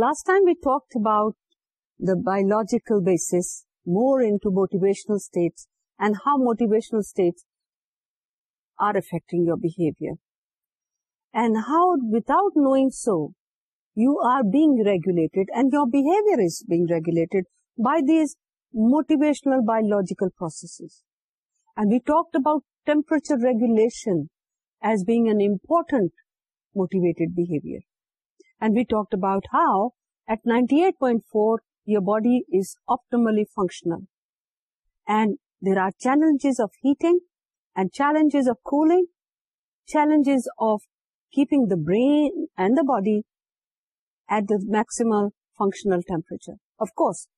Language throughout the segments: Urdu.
Last time we talk about the biological basis more on motivational and how motivational your behaviour is being regulated by these motivational biological processes and we talk about temperature regulation as big and important motivated behaviour And we talked about how at 98.4, your body is optimally functional. And there are challenges of heating and challenges of cooling, challenges of keeping the brain and the body at the maximal functional temperature. Of course,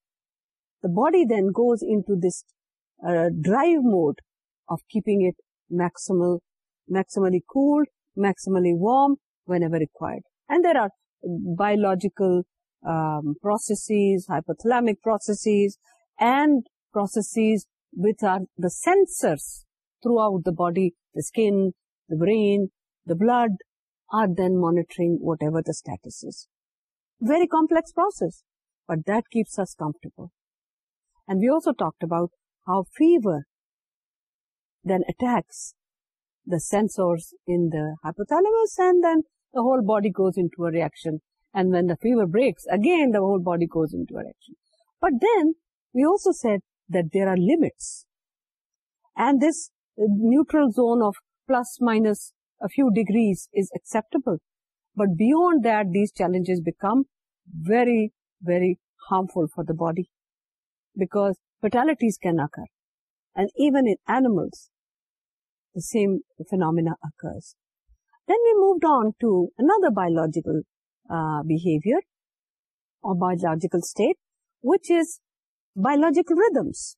the body then goes into this uh, drive mode of keeping it maximally cooled, maximally warm whenever required. And there are biological um, processes, hypothalamic processes, and processes which are the sensors throughout the body, the skin, the brain, the blood, are then monitoring whatever the status is. Very complex process, but that keeps us comfortable. And we also talked about how fever then attacks the sensors in the hypothalamus and then whole body goes into reaction but then we also set there at this neutral zone of plus minus few degrees is acceptable but beyond these challenges become very very harmful for the body because fatalities can occur and even in some phenomena occurs Then we moved on to another biological uh, behavior or biological state, which is biological rhythms.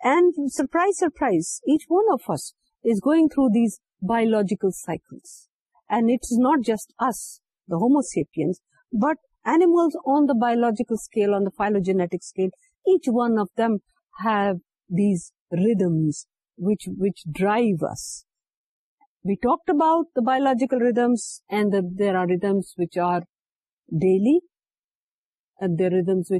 And surprise, surprise, each one of us is going through these biological cycles. And it's not just us, the Homo sapiens, but animals on the biological scale, on the phylogenetic scale, each one of them have these rhythms which drive us. We talk about biological rhythms and rhythms rhythms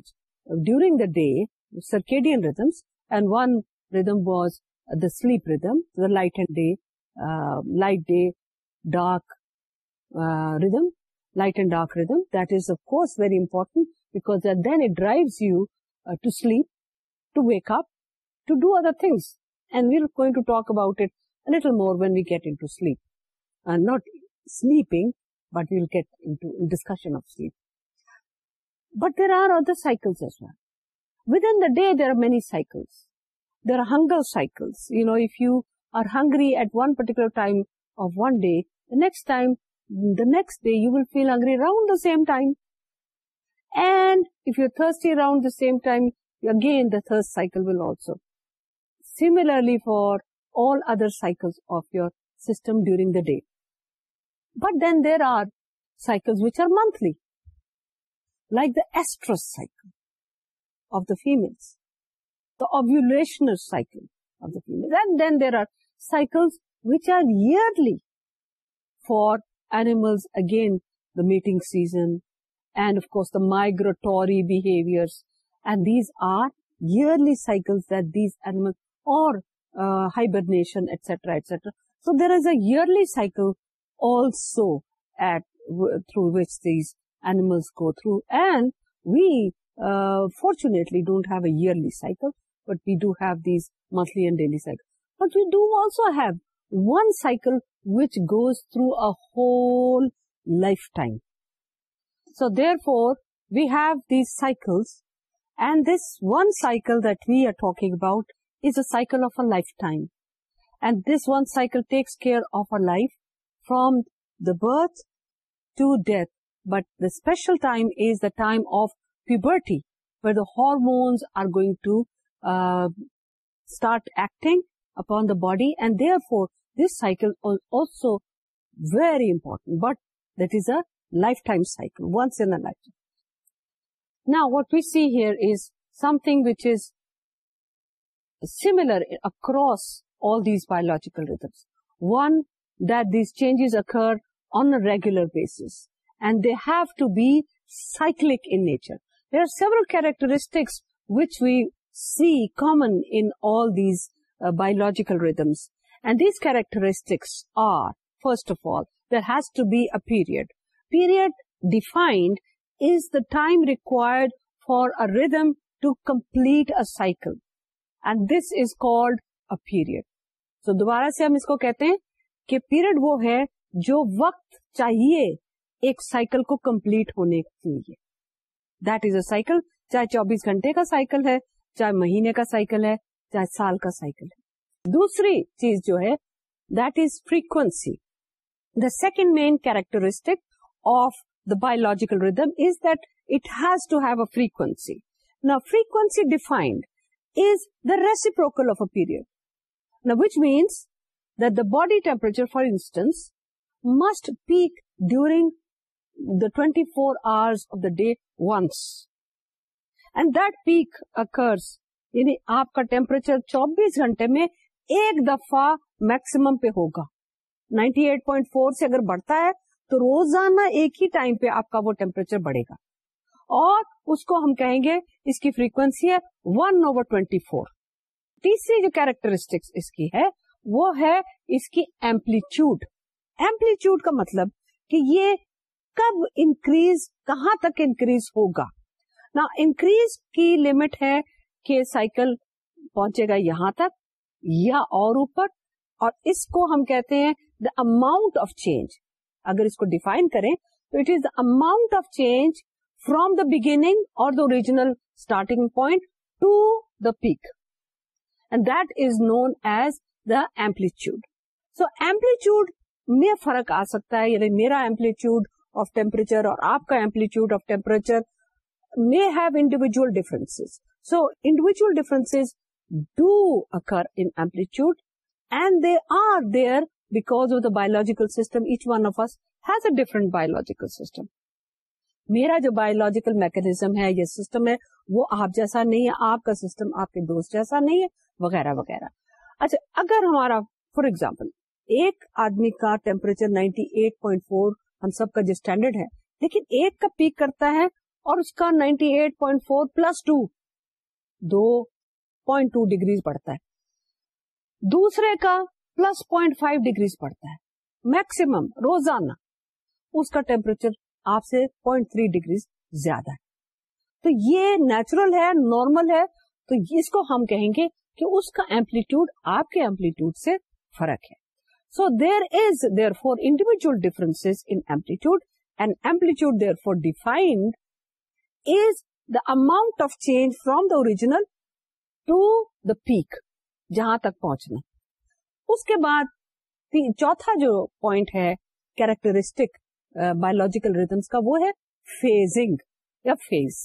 rhythms and one rhythm was the light day dark rhythm light and dark rhythm this of course very important because then it drives you top to make اپنگ to talk about it little more then we get nothing but you get to discussion will also similarly for all other cycles of your system during the day. But then there are cycles which are monthly, like the estrous cycle of the females, the ovulational cycle of the females. And then there are cycles which are yearly for animals, again, the mating season, and of course the migratory behaviors. And these are yearly cycles that these animals, or hibernation, etc., etc. So there is a yearly cycle also through which these animals go through, and we uh, fortunately don't have a yearly cycle, but we do have these monthly and daily cycles. But we do also have one cycle which goes through a whole lifetime. So therefore, we have these cycles, and this one cycle that we are talking about is a cycle of a lifetime. And this one cycle takes care of our life from the birth to death. But the special time is the time of puberty, where the hormones are going to uh, start acting upon the body, and therefore this cycle is also very important, but that is a lifetime cycle, once in a lifetime. Now what we see here is something which is is similar across all these biological rhythms. One, that these changes occur on a regular basis, and they have to be cyclic in nature. There are several characteristics which we see common in all these uh, biological rhythms. And these characteristics are, first of all, there has to be a period. Period defined is the time required for a rhythm to complete a cycle. And this is called a period so دوبارہ سے ہم اس کو کہتے ہیں کہ پیریڈ وہ ہے جو وقت چاہیے ایک سائیکل کو کمپلیٹ ہونے کے لیے دیٹ از اے سائیکل چاہے چوبیس گھنٹے کا سائیکل ہے چاہے مہینے کا سائیکل ہے چاہے سال کا سائیکل ہے دوسری چیز جو ہے that is frequency the second main characteristic of the biological rhythm is that it has to have a frequency نا frequency defined reciprocal of a period which means the body temperature for instance must peak during twenty four hour of the day once and decreases یعنی آپ کا ٹمپریچر چوبیس گھنٹے میں ایک دفع میکسمم پہ ہوگا نائنٹی ایٹ پوائنٹ فور سے اگر بڑھتا ہے تو روزانہ ایک ہی ٹائم پہ آپ کا وہ ٹیمپریچر بڑھے گا اور اس کو ہم کہیں گے اس کی فریکوینسی ہے ون اوور ٹوینٹی فور تیسری جو کیریکٹرسٹکس اس کی ہے وہ ہے اس کی ایمپلیٹیوڈ ایمپلیٹیوڈ کا مطلب کہ یہ کب انکریز کہاں تک انکریز ہوگا نا انکریز کی لمٹ ہے کہ سائیکل پہنچے گا یہاں تک یا اور اوپر اور اس کو ہم کہتے ہیں دا اماؤنٹ آف چینج اگر اس کو ڈیفائن کریں تو it is the amount of change from the beginning اور the original starting point to the peak this known as the amplitude so amplitude میں فرق آ سکتا ہے یعنی میرا ایمپلیٹیوڈ آف ٹمپریچر اور آپ کا ایمپلیٹ آف ٹمپریچر نی have individual difference so individual difference do اکرچیوڈ and they are there because of the biological system each one of us has a different biological system میرا جو بایولوجیکل میکنیزم ہے یا سسٹم ہے وہ آپ جیسا نہیں ہے آپ کا سسٹم آپ کے دوست جیسا نہیں ہے وغیرہ وغیرہ اچھا اگر ہمارا فار ایگزامپل ایک آدمی کا ٹیمپریچر 98.4 ہم سب کا جو اسٹینڈرڈ ہے لیکن ایک کا پیک کرتا ہے اور اس کا 98.4 eight point four plus two دو پوائنٹ ٹو ڈگریز بڑھتا ہے دوسرے کا پلس پوائنٹ فائیو ڈگریز پڑتا ہے میکسیمم روزانہ اس کا ٹیمپریچر آپ سے پوائنٹ تھری ڈگریز زیادہ ہے تو یہ نیچرل ہے نارمل ہے تو اس کو ہم کہیں گے کہ اس کا ایمپلیٹیوڈ آپ کے ایمپلیٹیوڈ سے فرق ہے so there is therefore individual difference انوڈ and amplitude therefore defined as the amount of change from original to the peak جہاں تک پہنچنا اس کے بعد چوتھا جو پوائنٹ ہے کیریکٹرسٹک بایولوجیکل ریزنس کا وہ ہے فیزنگ یا فیز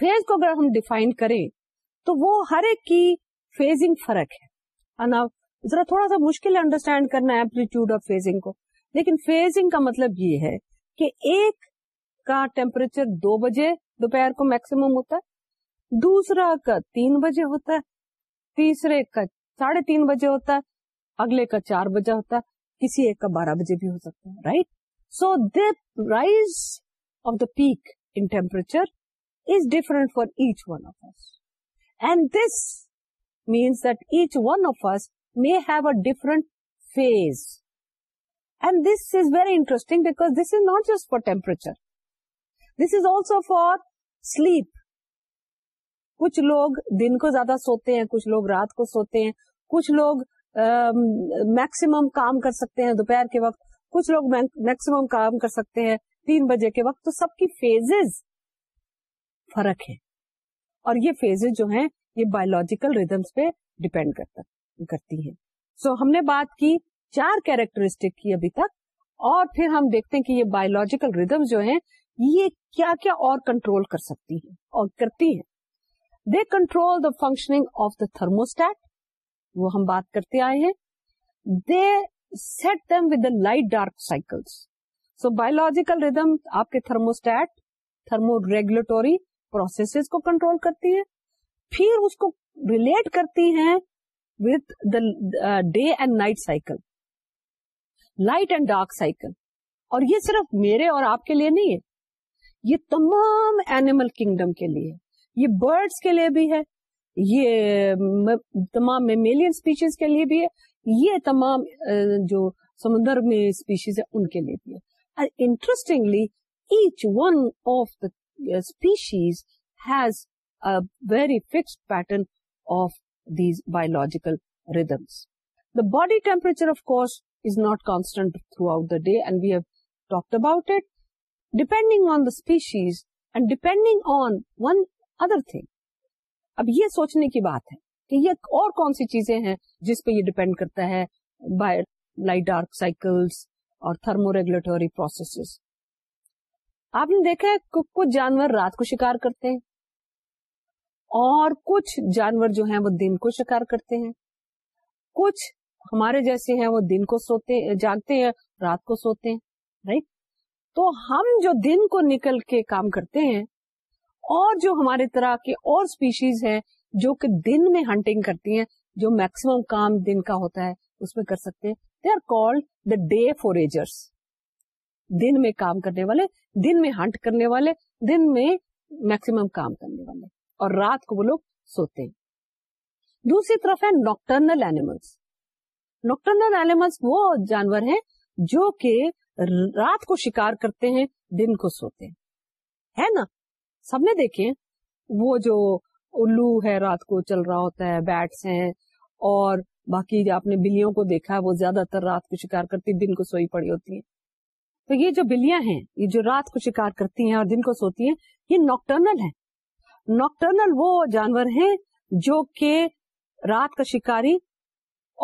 فیز کو اگر ہم ڈیفائن کریں تو وہ ہر ایک کی فیزنگ فرق ہے ذرا تھوڑا سا مشکل انڈرسٹینڈ کرنا ایمپلیٹیوڈ آف فیزنگ کو لیکن فیزنگ کا مطلب یہ ہے کہ ایک کا ٹیمپریچر دو بجے دوپہر کو میکسیمم ہوتا ہے دوسرا کا تین بجے ہوتا ہے تیسرے کا ساڑھے تین بجے ہوتا ہے اگلے کا چار بجے ہوتا ہے کسی ایک کا بارہ بجے بھی ہو سکتا ہے right so the rise of the peak in temperature is different for each one of us and this mean each one of us may have a different phase and this is very interesting because this is not just for temperature this is also for sleep کچھ لوگ دن کو زیادہ سوتے ہیں کچھ لوگ رات کو سوتے ہیں کچھ لوگ میکسیمم کام کر سکتے ہیں دوپہر کے وقت کچھ لوگ میکسیمم کام کر سکتے ہیں تین بجے کے وقت تو سب کی فیزز فرق ہے اور یہ فیزز جو ہیں یہ بایولوجیکل پہ کرتی ہیں سو so, ہم نے بات کی چار کیریکٹرسٹک کی ابھی تک اور پھر ہم دیکھتے ہیں کہ یہ بایولوجیکل ریدم جو ہیں یہ کیا کیا اور کنٹرول کر سکتی ہیں اور کرتی ہیں the control the functioning of the thermostat وہ ہم بات کرتے آئے ہیں they set with the light dark cycle so biological rhythm آپ کے تھرموسٹ تھرمو ریگولیٹوری پروسیس کو کنٹرول کرتی ہے پھر اس کو ریلیٹ کرتی ہیں day and night cycle light and dark cycle اور یہ صرف میرے اور آپ کے لیے نہیں ہے یہ تمام اینیمل کنگڈم کے لیے یہ برڈس کے لیے بھی ہے یہ تمام ممیلین اسپیسیز کے لیے بھی ہے یہ تمام جو سمندر میں اسپیشیز ہے ان کے لیے بھی ہے interestingly each one of the species has very fix pattern of these biological rhythms the body temperature of course is not constant throughout the day and we have talk about it depending on the species and depending on one other thing اب یہ سوچنے کی بات ہے کہ یہ اور کون سی چیزیں ہیں جس پہ یہ ڈیپینڈ کرتا ہے بائی لائٹ ڈارک سائیکلس اور تھرمو ریگولیٹری پروسیسز آپ نے دیکھا ہے کچھ جانور رات کو شکار کرتے ہیں اور کچھ جانور جو ہیں وہ دن کو شکار کرتے ہیں کچھ ہمارے جیسے ہیں وہ دن کو سوتے جاگتے ہیں رات کو سوتے ہیں رائٹ تو ہم جو دن کو نکل کے کام کرتے ہیں اور جو ہمارے طرح کے اور اسپیشیز ہیں جو کہ دن میں ہنٹنگ کرتی ہیں جو میکسیمم کام دن کا ہوتا ہے اس میں کر سکتے ہیں they are the day for میں کام کرنے والے دن میں ہنٹ کرنے والے دن میں میکسیمم کام کرنے والے اور رات کو وہ لوگ سوتے ہیں دوسری طرف ہے نوکٹرنل اینیملس نوکٹرنل اینیملس وہ جانور ہیں جو کہ رات کو شکار کرتے ہیں دن کو سوتے ہیں ہے نا سب نے دیکھے وہ جو الو ہے رات کو چل رہا ہوتا ہے بیٹس ہیں اور باقی جو آپ نے بلیوں کو دیکھا ہے وہ زیادہ تر رات کو شکار کرتی دن کو سوئی پڑی ہوتی ہیں تو یہ جو بلیاں ہیں یہ جو رات کو شکار کرتی ہیں اور دن کو سوتی ہیں یہ نوکٹرنل ہے نوکٹرنل وہ جانور ہیں جو کہ رات کا شکاری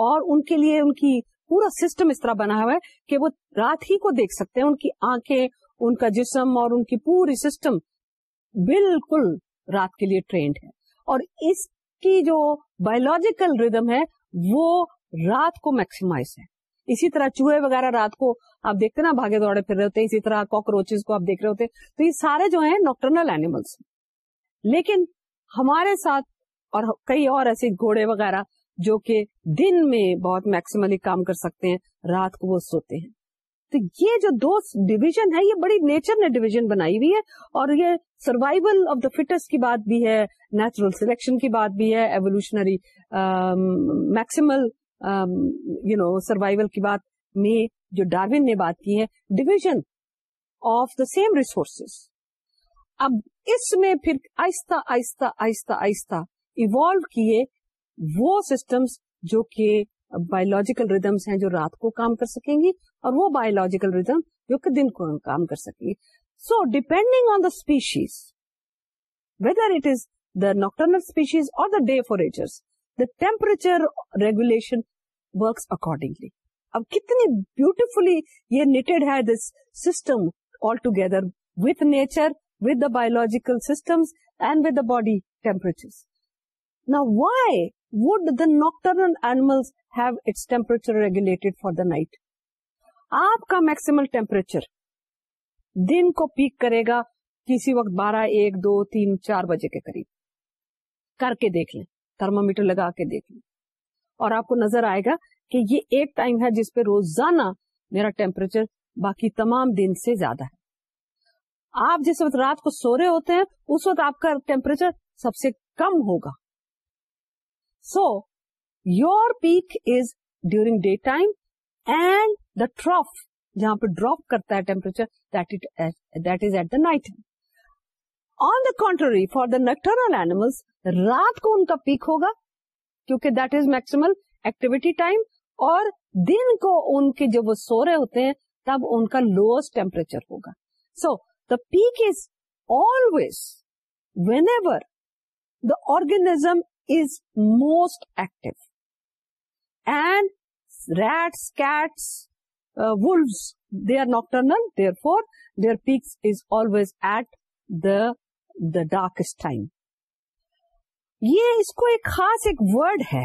اور ان کے لیے ان کی پورا سسٹم اس طرح بنا ہوا ہے کہ وہ رات ہی کو دیکھ سکتے ہیں ان کی آنکھیں ان کا جسم اور ان کی پوری سسٹم بالکل رات کے لیے ٹرینڈ ہے اور اس کی جو بایولوجیکل ریدم ہے وہ رات کو میکسیمائز ہے اسی طرح چوہے وغیرہ رات کو آپ دیکھتے نا بھاگے دوڑے پھر رہے ہیں اسی طرح کاکروچز کو آپ دیکھ رہے ہوتے ہیں تو یہ سارے جو ہیں نوکٹرنل اینیملس لیکن ہمارے ساتھ اور کئی اور ایسے گھوڑے وغیرہ جو کہ دن میں بہت میکسیملی کام کر سکتے ہیں رات کو وہ سوتے ہیں تو یہ جو دو ڈویژن ہے یہ بڑی نیچر نے ڈویژن بنائی ہوئی ہے اور یہ سروائول آف دا فٹس کی بات بھی ہے نیچرل سلیکشن کی بات بھی ہے evolutionary maximal you know survival کی بات میں جو ڈاروین نے بات کی ہے division of the same resources اب اس میں پھر آہستہ آہستہ آہستہ آہستہ ایوالو کیے وہ سسٹمز جو کہ بایولوجیکل ریدمس ہیں جو رات کو کام کر سکیں گی اور وہ بایولوجیکل ریدم جو کہ دن کو کام کر سکیں گی so depending on the species whether it is the nocturnal species اور the day for ایچر temperature regulation works accordingly اب کتنی بیوٹیفلی یہ نیٹڈ ہے this system all together with nature the biological systems and with the body temperature why و نوکٹرچر ریگولیٹ فار دا نائٹ آپ کا میکسم ٹیمپریچر دن کو پیک کرے گا کسی وقت بارہ ایک دو تین چار بجے کے قریب کر کے دیکھ لیں تھرمامیٹر لگا کے دیکھ لیں اور آپ کو نظر آئے گا کہ یہ ایک ٹائم ہے جس پہ روزانہ میرا ٹیمپریچر باقی تمام دن سے زیادہ ہے آپ جس وقت رات کو سو رہے ہوتے ہیں اس وقت آپ کا ٹیمپریچر سب سے کم ہوگا so your peak is during day time and the trough جہاں پہ ڈراپ کرتا ہے temperature that is at the night on the contrary for the nocturnal animal رات کو ان کا پیک ہوگا کیونکہ that is maximum activity time اور دن کو ان کے جب وہ سو رہے ہوتے ہیں تب ان کا لوئسٹ ٹیمپریچر ہوگا so the peak is always whenever the organism most cats, and uh, rats they they are therefore for peaks is is always at the the time. یہ اس کو ایک خاص ایک ورڈ ہے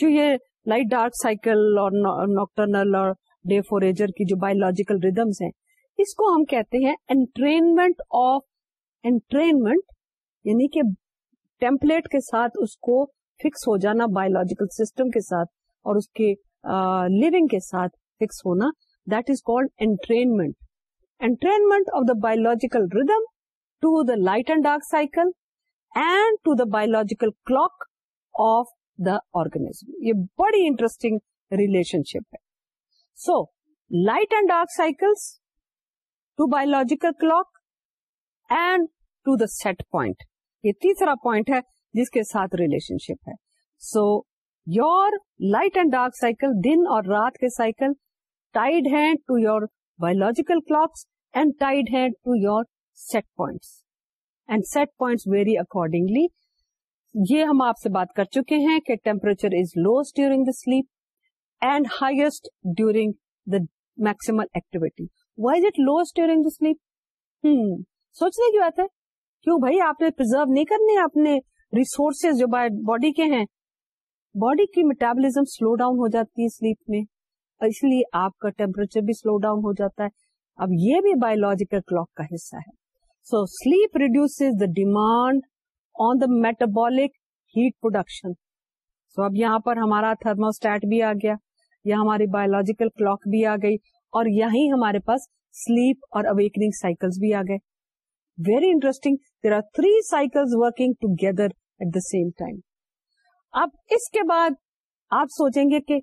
جو یہ لائٹ ڈارک سائیکل اور نوکٹرنل اور ڈے فوریجر کی جو بایولوجیکل ریدمس ہیں اس کو ہم کہتے ہیں انٹرینمنٹ آف انٹرینمنٹ یعنی کہ ٹیمپلیٹ کے ساتھ اس کو فکس ہو جانا بایولوجیکل سسٹم کے ساتھ اور اس کے لیونگ کے ساتھ فکس ہونا that is called entrainment entrainment of the biological rhythm to the light and dark cycle and to the biological clock of the organism یہ بڑی انٹرسٹنگ ریلیشن شپ ہے so light and dark cycles to biological clock and to the set point یہ تیسرا پوائنٹ ہے جس کے ساتھ ریلیشن شپ ہے so your light and dark cycle دن اور رات کے cycle tied hand to your biological clocks and tied to your set set points points and very accordingly یہ ہم آپ سے بات کر چکے ہیں کہ temperature is lowest during the sleep and highest during the maximal activity why is it lowest during the sleep ہوں سوچنے کی بات ہے کیوں بھائی آپ نے پرزرو نہیں کرنے اپنے ریسورسز جو باڈی کے ہیں باڈی کی میٹابلزم سلو ڈاؤن ہو جاتی ہے سلیپ میں اس لیے آپ کا ٹیمپریچر بھی سلو ڈاؤن ہو جاتا ہے اب یہ بھی بایولوجیکل کلاک کا حصہ ہے so sleep reduces the demand on the metabolic heat production so اب یہاں پر ہمارا تھرموسٹیٹ بھی آ گیا یا ہماری بایولوجیکل کلاک بھی آ گئی اور یہی ہمارے پاس سلیپ اور اویکنگ سائکل بھی آ گئے very interesting there are three cycle working together at the same time اب اس کے بعد آپ سوچیں گے کہ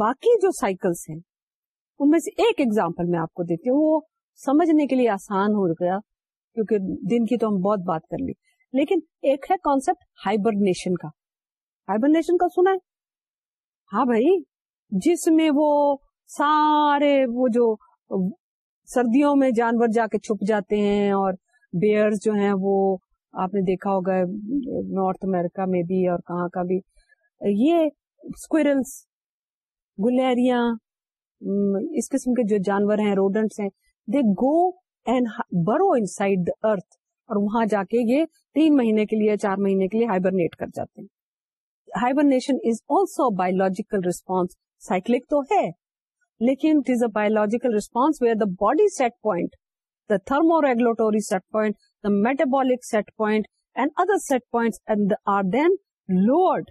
باقی جو سائیکلس ہیں ان میں سے ایک ایگزامپل میں آپ کو دیتی ہوں وہ سمجھنے کے لیے آسان ہو گیا کیونکہ دن کی تو ہم بہت بات کر لی لیکن ایک ہے کانسپٹ ہائبرنیشن کا ہائبرنیشن کا سنا ہے ہاں بھائی جس میں وہ سارے وہ جو سردیوں میں جانور جا کے چھپ جاتے ہیں اور بیئر جو ہیں وہ آپ نے دیکھا ہوگا نارتھ امیرکا میں بھی اور کہاں کا بھی یہ اسکوئرلس گلیریا اس قسم کے جو جانور ہیں روڈنٹس ہیں دے گو اینڈ برو ان سائڈ دا ارتھ اور وہاں جا کے یہ تین مہینے کے لیے چار مہینے کے لیے ہائبرنیٹ کر جاتے ہیں hibernation is also biological response cyclic تو ہے لیکن it is a biological response where the body set point the thermoregulatory set point, the metabolic set point, and other set points and are then lowered.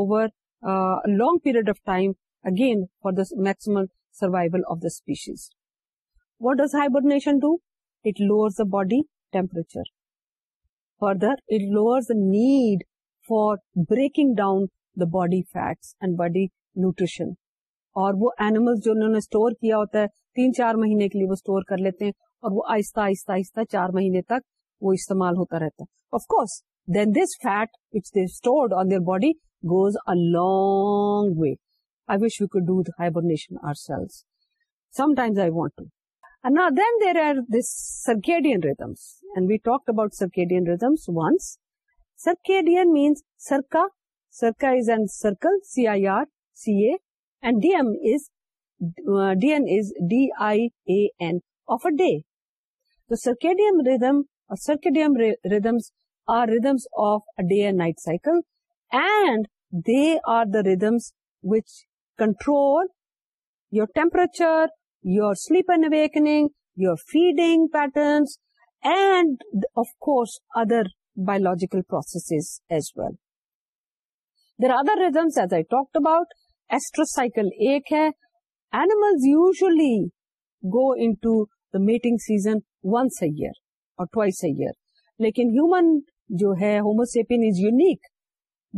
over uh, a long period of time, again for the maximum survival of the species. What does hibernation do? It lowers the body temperature. Further, it lowers the need for breaking down the body fats and body nutrition. اور وہ اینیمل جو انہوں نے اسٹور کیا ہوتا ہے تین چار مہینے کے لیے وہ اسٹور کر لیتے ہیں اور وہ آہستہ آہستہ آہستہ چار مہینے تک وہ استعمال ہوتا رہتا ہے of course then this fat which they stored on their body goes a long way I wish you do hibernation or cells times I want to then there are this rhythms and we talk about circadian rhythms once circadian means circa is and circle C I R C A and DN is uh, D-I-A-N of a day. The circadian rhythm or uh, circadian rhythms are rhythms of a day and night cycle, and they are the rhythms which control your temperature, your sleep and awakening, your feeding patterns, and of course other biological processes as well. There are other rhythms, as I talked about, estrous cycle ایک ہے animal usually go the mating season once a year اور ٹوائس اے ایئر لیکن ہیومن جو ہے homo sapien is unique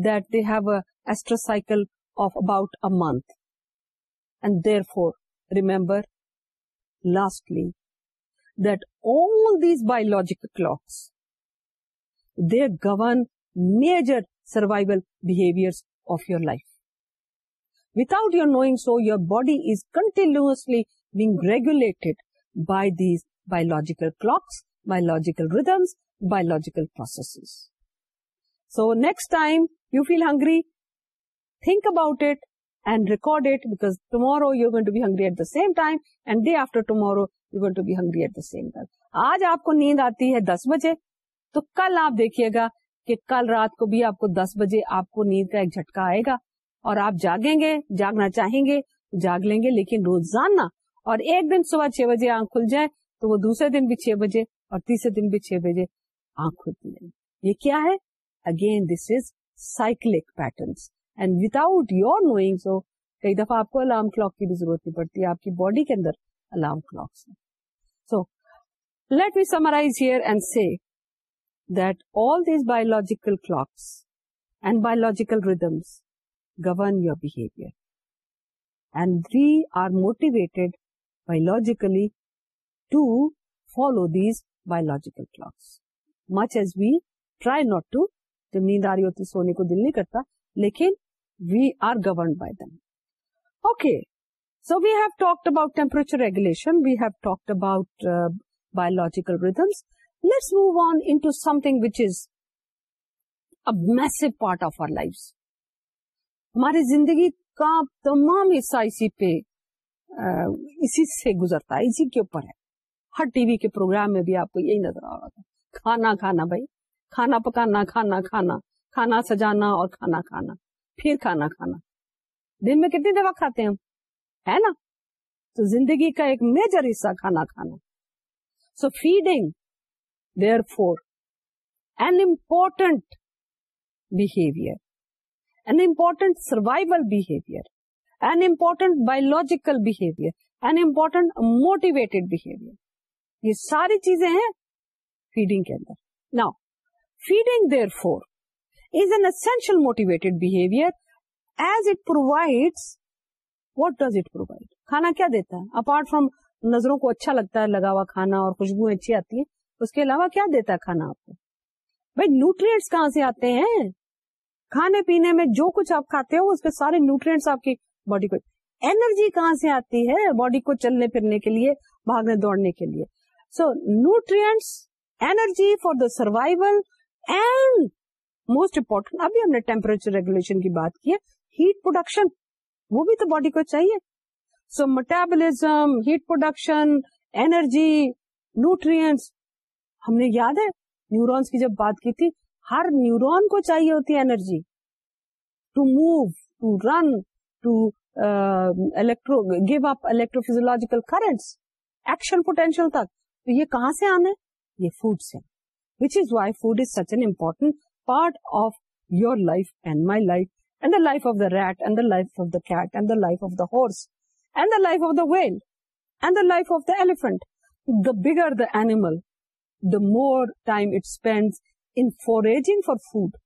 that they have a cycle of about a month and therefore remember lastly that all these biological clocks they govern major survival behavior of your life without your knowing so you body is کنٹینلیگلٹ by these biological بایول رایول so next hungry think about it and record it back tomorrow you gonna be hungry at the same time and the after tomorrow you gonna be hungry at the same time آج آپ کو نیند آتی ہے دس بجے تو کل آپ دیکھیے گا کہ کل رات کو بھی آپ کو دس بجے آپ کو نیند کا ایک جھٹکا آئے گا اور آپ جاگیں گے جاگنا چاہیں گے جاگ لیں گے لیکن روزانہ اور ایک دن صبح چھ بجے آنکھ کھل جائے تو وہ دوسرے دن بھی چھ بجے اور تیسرے دن بھی چھ بجے آنکھ کھلتی گے یہ کیا ہے again this is cyclic patterns and without your knowing so کئی دفعہ آپ کو الارم کلاک کی بھی ضرورت نہیں پڑتی آپ کی باڈی کے اندر alarm clocks so let we summarize here and see that all these biological clocks and biological rhythms govern your behavior. And we are motivated biologically to follow these biological clocks. Much as we try not to, جب نیند آ رہی ہوتی سونے کو دل نہیں کرتا لیکن we are governed by them okay so we have talked about temperature regulation we have talked about biological rhythms let's move on to something which is major part of our life ہماری زندگی کا تمام حصہ اسی پہ اسی سے گزرتا ہے اسی کے اوپر ہے ہر ٹی وی کے پروگرام میں بھی آپ کو یہی نظر آ رہا تھا کھانا کھانا بھائی کھانا پکانا کھانا کھانا کھانا سجانا اور کھانا کھانا پھر کھانا کھانا دن میں کتنی دفعہ کھاتے ہیں ہم ہے نا تو زندگی کا ایک میجر حصہ کھانا کھانا so feeding therefore and important behavior an important survival behavior, an important biological behavior, an important motivated behavior. یہ ساری چیزیں ہیں فیڈنگ کے اندر نا feeding therefore is an essential motivated behavior as it provide what does it provide کھانا کیا دیتا ہے اپارٹ فرام نظروں کو اچھا لگتا ہے لگا ہوا کھانا اور خوشبوئیں اچھی آتی ہیں اس کے علاوہ کیا دیتا ہے کھانا آپ کو بھائی نیوٹریٹس کہاں سے آتے ہیں کھانے پینے میں جو کچھ آپ کھاتے ہو اس پہ سارے نیوٹرینٹس آپ کی باڈی کو اینرجی کہاں سے آتی ہے باڈی کو چلنے پھرنے کے لیے بھاگنے دوڑنے کے لیے so nutrients energy for the survival and most important ابھی ہم نے ٹیمپریچر ریگولیشن کی بات کی ہے ہیٹ پروڈکشن وہ بھی تو باڈی کو چاہیے so metabolism heat production energy nutrients ہم نے یاد ہے نیورونس کی جب بات کی تھی ہر نیورون کو چاہیے ہوتی ہے energy to move to run to electro give up electrophysiological currents تک تو یہ کہاں سے آنا ہے یہ فوڈ سے which is is why food such an part of your life and and my life life the of the rat and the life of the cat and the life of the horse and the life of the whale and the life of the elephant the bigger the animal the more time it spend in foraging for food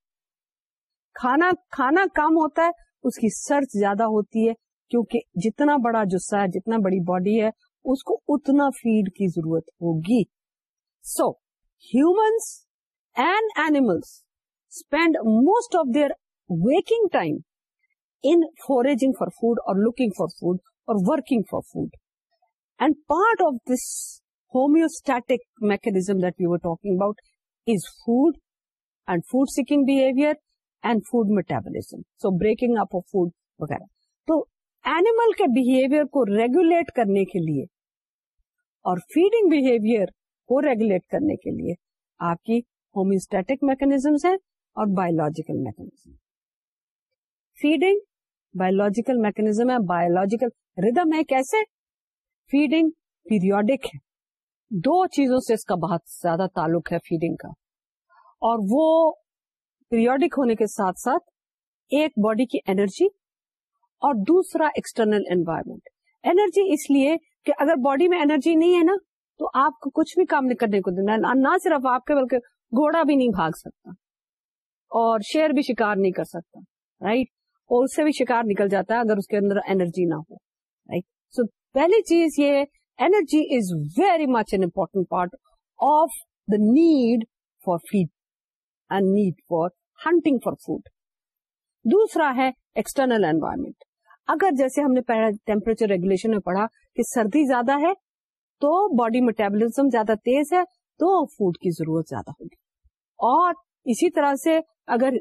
کھانا کھانا کم ہوتا ہے اس کی سرچ زیادہ ہوتی ہے کیونکہ جتنا بڑا جسا ہے جتنا بڑی باڈی ہے اس کو اتنا فیڈ کی ضرورت ہوگی so humans and animals spend most of their waking time in foraging for food اور لکنگ فار فوڈ اور working for food and part of this homeostatic mechanism that you were talking about is food and food seeking behavior and food metabolism so breaking up of food وغیرہ تو اینیمل کے بہیویئر کو ریگولیٹ کرنے کے لیے اور فیڈنگ بہیویئر کو ریگولیٹ کرنے کے لیے آپ کی ہومیوسٹیٹک میکنیزمس ہیں اور biological mechanism feeding biological mechanism ہے بایولوجیکل ردم ہے کیسے فیڈنگ پیریوڈک ہے دو چیزوں سے اس کا بہت زیادہ تعلق ہے فیڈنگ کا اور وہ پیریوڈک ہونے کے ساتھ ساتھ ایک باڈی کی انرجی اور دوسرا ایکسٹرنل انوائرمنٹ انرجی اس لیے کہ اگر باڈی میں انرجی نہیں ہے نا تو آپ کو کچھ بھی کام نہیں کرنے کو دینا نہ صرف آپ کے بلکہ گھوڑا بھی نہیں بھاگ سکتا اور شیر بھی شکار نہیں کر سکتا رائٹ right? اور اس سے بھی شکار نکل جاتا ہے اگر اس کے اندر انرجی نہ ہو رائٹ سو پہلی چیز یہ energy is very much an important part of the need for feed need for hunting for food دوسرا ہے ایکسٹرنل انوائرمنٹ اگر جیسے ہم نے پہلا ٹیمپریچر ریگولیشن میں پڑھا کہ سردی زیادہ ہے تو باڈی زیادہ تیز ہے تو فوڈ کی ضرورت زیادہ ہوگی اور اسی طرح سے اگر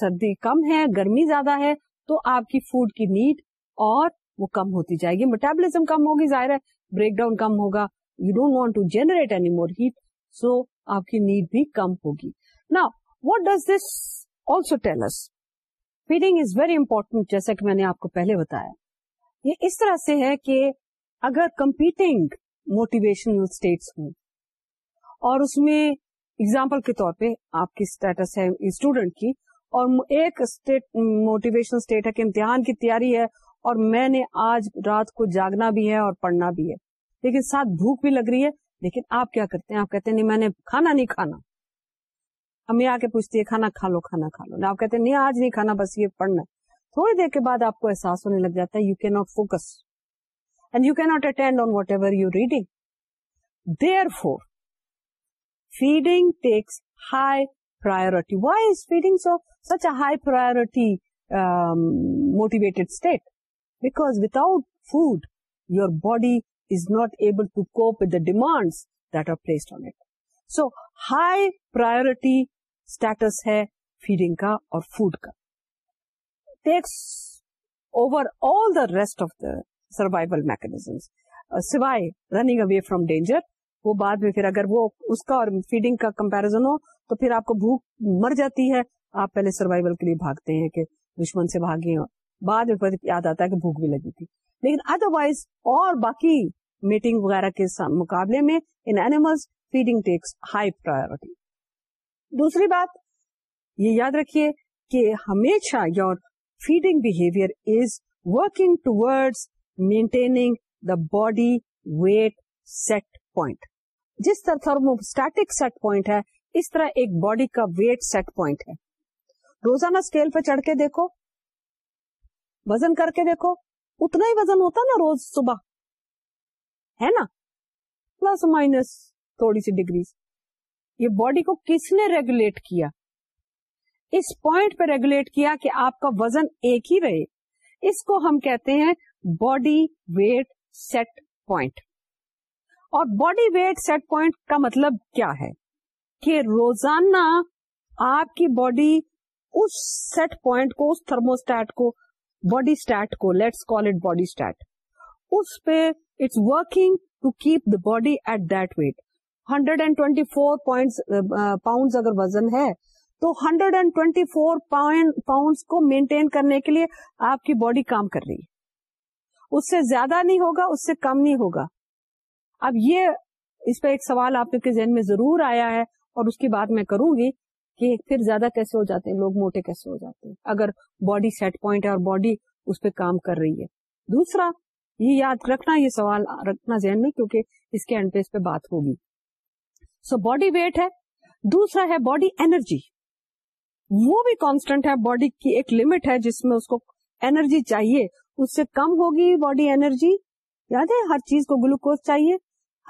سردی کم ہے گرمی زیادہ ہے تو آپ کی فوڈ کی نیڈ اور وہ کم ہوتی جائے گی مٹیبولزم کم ہوگی ظاہر ہے بریک ڈاؤن کم ہوگا you don't want to generate any more heat so آپ کی نیڈ بھی کم ہوگی نا what does this also tailor feeding جیسا کہ میں نے آپ کو پہلے بتایا یہ اس طرح سے ہے کہ اگر کمپیٹنگ موٹیویشنل اسٹیٹس ہوں اور اس میں اگزامپل کے طور پہ آپ کی اسٹیٹس ہے اسٹوڈنٹ کی اور ایک اسٹیٹ موٹیویشنل اسٹیٹ ہے کہ امتحان کی تیاری ہے اور میں نے آج رات کو جاگنا بھی ہے اور پڑھنا بھی ہے لیکن ساتھ بھوک بھی لگ رہی ہے لیکن آپ کیا کرتے ہیں آپ کہتے ہیں نہیں میں نے کھانا نہیں کھانا امی آ کے پوچھتی ہے کھانا کھا لو کھانا کھا لو آپ کہتے ہیں نہیں آج نہیں کھانا بس یہ پڑھنا تھوڑی دیر کے بعد آپ کو احساس ہونے لگ جاتا ہے یو کی کی not focus and you not attend on what priority why is feeding so such a high priority motivated state because without food your body is not able to cope with the demand that are placed on it so high priority states ہے فیڈنگ کا اور فوڈ کا takes over all the rest of the survival mechanism سوائے رننگ اوے فروم ڈینجر وہ بعد میں پھر اگر وہ اس کا اور فیڈنگ کا کمپیرزن ہو تو پھر آپ کو بھوک مر جاتی ہے آپ پہلے سروائول کے لیے بھاگتے ہیں کہ دشمن سے بھاگے بعد میں یاد آتا ہے کہ بھوک بھی لگی تھی لیکن ادر وائز اور باقی میٹنگ وغیرہ کے مقابلے میں ان animal feeding takes high priority دوسری بات یہ یاد رکھیے کہ ہمیشہ your feeding behavior is working toward maintaining the body weight set point جس طرح تھرموسٹرٹک سیٹ پوائنٹ ہے اس طرح ایک باڈی کا ویٹ سیٹ پوائنٹ ہے روزانہ اسکیل پہ چڑھ کے دیکھو وزن کر کے دیکھو اتنا ہی وزن ہوتا نا روز صبح ہے نا پلس مائنس تھوڑی سی ڈگریز یہ باڈی کو کس نے ریگولیٹ کیا اس پوائنٹ پہ ریگولیٹ کیا کہ آپ کا وزن ایک ہی رہے اس کو ہم کہتے ہیں باڈی ویٹ سیٹ پوائنٹ اور باڈی ویٹ سیٹ پوائنٹ کا مطلب کیا ہے کہ روزانہ آپ کی باڈی اس سیٹ پوائنٹ کو اس تھرموسٹیٹ کو باڈی اسٹیٹ کو let's call it body state اس پہ it's working to keep the body at that weight hundred and twenty four point اگر وزن ہے تو ہنڈریڈ اینڈ ٹوینٹی پاؤنڈ کو مینٹین کرنے کے لیے آپ کی باڈی کام کر رہی ہے اس سے زیادہ نہیں ہوگا اس سے کم نہیں ہوگا اب یہ اس پہ ایک سوال آپ کے ذہن میں ضرور آیا ہے اور اس کی بات میں کروں گی کہ پھر زیادہ کیسے ہو جاتے ہیں لوگ موٹے کیسے ہو جاتے ہیں اگر باڈی سیٹ پوائنٹ ہے اور باڈی اس پہ کام کر رہی ہے دوسرا یہ یاد رکھنا یہ سوال رکھنا ذہن میں کیونکہ اس کے اینڈ پہ اس پہ بات ہوگی سو باڈی ویٹ ہے دوسرا ہے باڈی اینرجی وہ بھی کانسٹنٹ ہے باڈی کی ایک لمٹ ہے جس میں اس کو اینرجی چاہیے اس سے کم ہوگی باڈی اینرجی یاد ہے ہر چیز کو گلوکوز چاہیے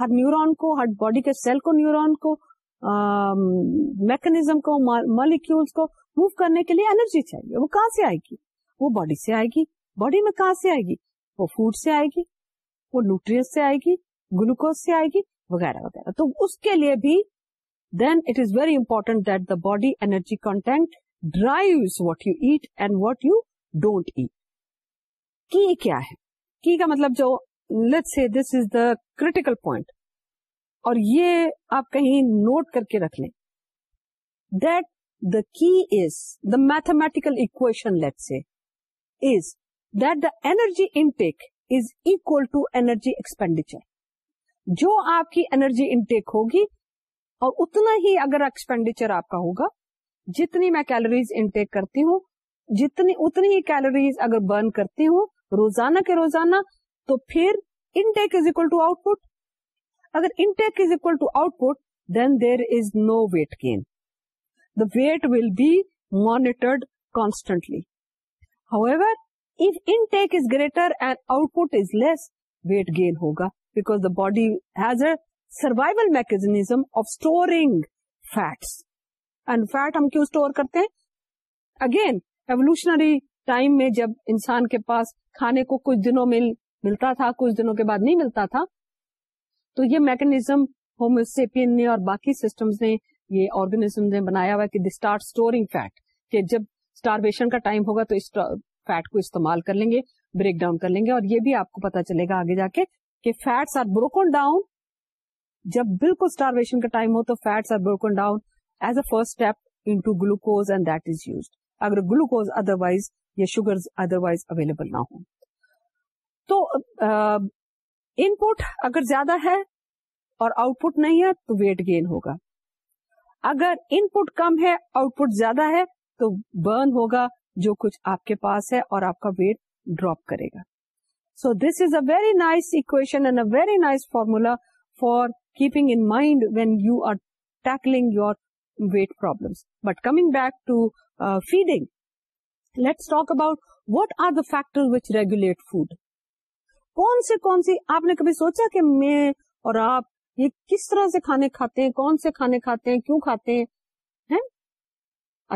ہر نیورون کو ہر باڈی کے سیل کو نیورون کو میکنیزم کو مالیکولس کو موو کرنے کے لیے اینرجی چاہیے وہ کہاں سے آئے گی وہ باڈی سے آئے گی باڈی میں کہاں سے آئے گی وہ فوڈ سے آئے گی وہ نیوٹرینس سے آئے گی گلوکوز سے آئے گی وغیرہ وغیرہ تو اس کے لیے بھی then it is very important that the body energy content drive what you eat and what you don't eat کی کیا ہے کی کا مطلب جو let say this is the critical point اور یہ آپ کہیں نوٹ کر کے رکھ لیں that the key is the mathematical equation let say is that the energy intake is equal to energy expenditure جو آپ کی انرجی انٹیک ہوگی اور اتنا ہی اگر ایکسپینڈیچر آپ کا ہوگا جتنی میں کیلوریز انٹیک کرتی ہوں جتنی اتنی ہی کیلوریز اگر برن کرتی ہوں روزانہ کے روزانہ تو پھر intake is equal to output اگر intake is equal to output then there is no weight gain the weight will be monitored constantly however if intake is greater and output is less weight gain ہوگا بیکوز دا باڈیز اے کیوں میکنی کرتے انسان کے پاس دنوں کے بعد نہیں ملتا تھا تو یہ میکنیزم ہومیوس نے اور باقی سسٹمز نے یہ آرگنیزم نے بنایا ہوا کہ اسٹورنگ فیٹ جب اسٹارویشن کا ٹائم ہوگا تو فیٹ کو استعمال کر لیں گے بریک ڈاؤن کر لیں گے اور یہ بھی آپ کو پتا چلے گا آگے جا کے کہ فیٹس آر بروکن ڈاؤن جب بالکل اسٹارویشن کا ٹائم ہو تو fats are broken down as a first step into glucose use اگر گلوکوز ادروائز یا شوگر ادروائز اویلیبل نہ ہو تو ان پٹ اگر زیادہ ہے اور آؤٹ پٹ نہیں ہے تو ویٹ گین ہوگا اگر ان پٹ کم ہے آؤٹ پٹ زیادہ ہے تو برن ہوگا جو کچھ آپ کے پاس ہے اور آپ کا ویٹ ڈراپ کرے گا so this is a very nice equation very nice formula for keeping coming mind when you are tackling your about what are the factor which regulate food کون سے کون سی آپ نے کبھی سوچا کہ میں اور آپ یہ کس طرح سے کھانے کھاتے ہیں کون سے کھانے کھاتے ہیں کیوں کھاتے ہیں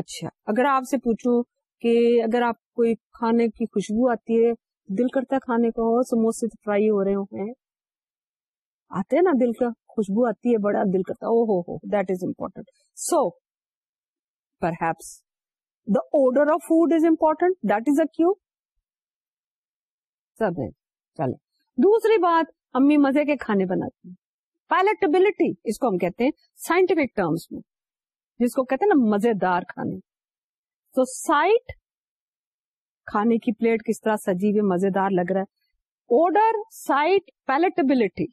اچھا اگر آپ سے پوچھوں کہ اگر آپ کوئی کھانے کی خوشبو آتی ہے دل کرتا ہے کھانے کو سموسے فرائی ہو رہے ہیں آتے ہیں نا دل کا خوشبو آتی ہے بڑا دل کرتا او ہو ہو that is important so perhaps the order of food is important that is a سب ہے چلے دوسری بات امی مزے کے کھانے بناتی ہیں پائلٹبلٹی اس کو ہم کہتے ہیں سائنٹیفک ٹرمس میں جس کو کہتے ہیں نا مزے دار کھانے سو سائٹ کھانے کی پلیٹ کس طرح سجیو مزے دار لگ رہا ہے اوڈر سائٹ پیلٹیبلٹی